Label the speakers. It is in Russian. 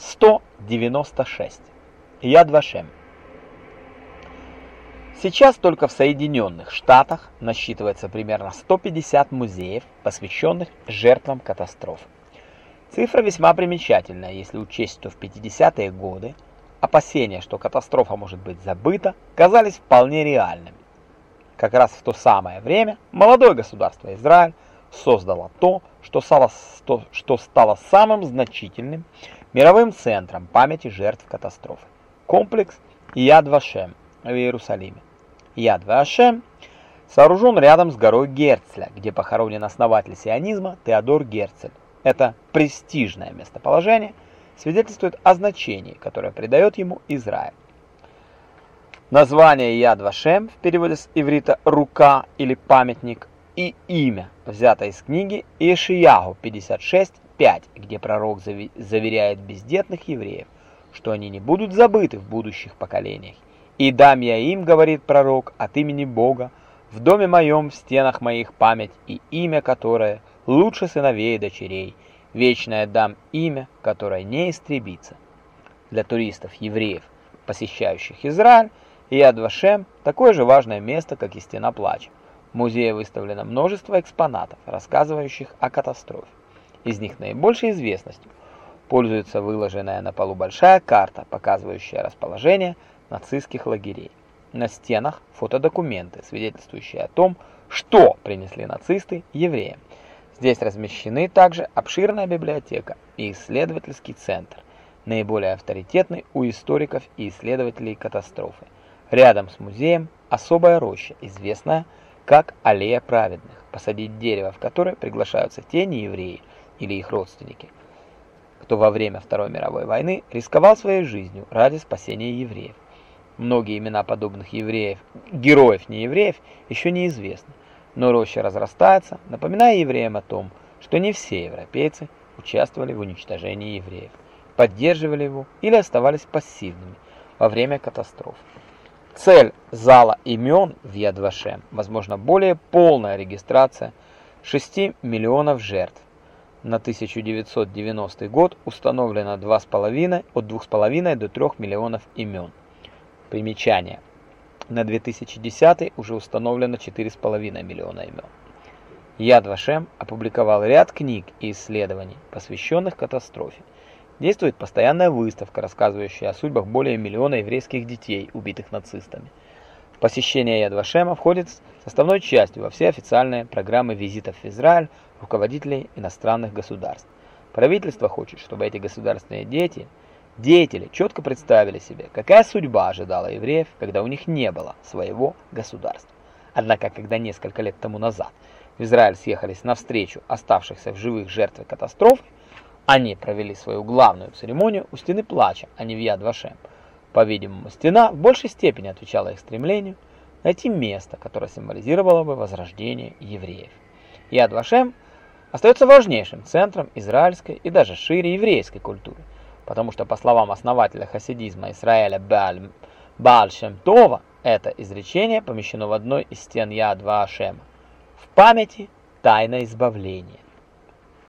Speaker 1: 196. Яд Вашем. Сейчас только в Соединенных Штатах насчитывается примерно 150 музеев, посвященных жертвам катастроф. Цифра весьма примечательная, если учесть, что в 50-е годы опасения, что катастрофа может быть забыта, казались вполне реальными. Как раз в то самое время молодое государство Израиль создало то, что стало, что стало самым значительным мировым центром памяти жертв катастрофы. Комплекс Яд Вашем в Иерусалиме. Яд Вашем сооружен рядом с горой Герцля, где похоронен основатель сионизма Теодор Герцель. Это престижное местоположение свидетельствует о значении, которое придает ему Израиль. Название Яд Вашем в переводе с иврита «рука» или «памятник» и имя, взято из книги Ишиягу 56.5, где пророк заверяет бездетных евреев, что они не будут забыты в будущих поколениях. «И дам я им, — говорит пророк, — от имени Бога, в доме моем, в стенах моих память и имя, которое лучше сыновей и дочерей, вечное дам имя, которое не истребится». Для туристов, евреев, посещающих Израиль, Яд Вашем – такое же важное место, как и Стена Плача. В музее выставлено множество экспонатов, рассказывающих о катастрофе. Из них наибольшей известностью пользуется выложенная на полу большая карта, показывающая расположение нацистских лагерей. На стенах фотодокументы, свидетельствующие о том, что принесли нацисты евреям. Здесь размещены также обширная библиотека и исследовательский центр, наиболее авторитетный у историков и исследователей катастрофы. Рядом с музеем особая роща, известная как аллея праведных, посадить дерево, в которое приглашаются те неевреи или их родственники, кто во время Второй мировой войны рисковал своей жизнью ради спасения евреев. Многие имена подобных евреев, героев неевреев, еще неизвестны, но роща разрастается, напоминая евреям о том, что не все европейцы участвовали в уничтожении евреев, поддерживали его или оставались пассивными во время катастроф. Цель зала имен в Ядвашем, возможно, более полная регистрация 6 миллионов жертв. На 1990 год установлено 2,5 от 2,5 до 3 миллионов имен. Примечание. На 2010 уже установлено 4,5 миллиона имен. Яд Вашем опубликовал ряд книг и исследований, посвященных катастрофе. Действует постоянная выставка, рассказывающая о судьбах более миллиона еврейских детей, убитых нацистами. Посещение Яд Вашема входит составной частью во все официальные программы визитов в Израиль руководителей иностранных государств. Правительство хочет, чтобы эти государственные дети, деятели четко представили себе, какая судьба ожидала евреев, когда у них не было своего государства. Однако, когда несколько лет тому назад в Израиль съехались навстречу оставшихся в живых жертвы катастрофы, они провели свою главную церемонию у стены плача, а не в Яд-Вашем. По-видимому, стена в большей степени отвечала их стремлению найти место, которое символизировало бы возрождение евреев. Яд-Вашем остается важнейшим центром израильской и даже шире еврейской культуры, потому что, по словам основателя хасидизма Израиля Бааль, Бааль Шем Това, это изречение помещено в одной из стен Яд-Вашема в памяти тайна избавления.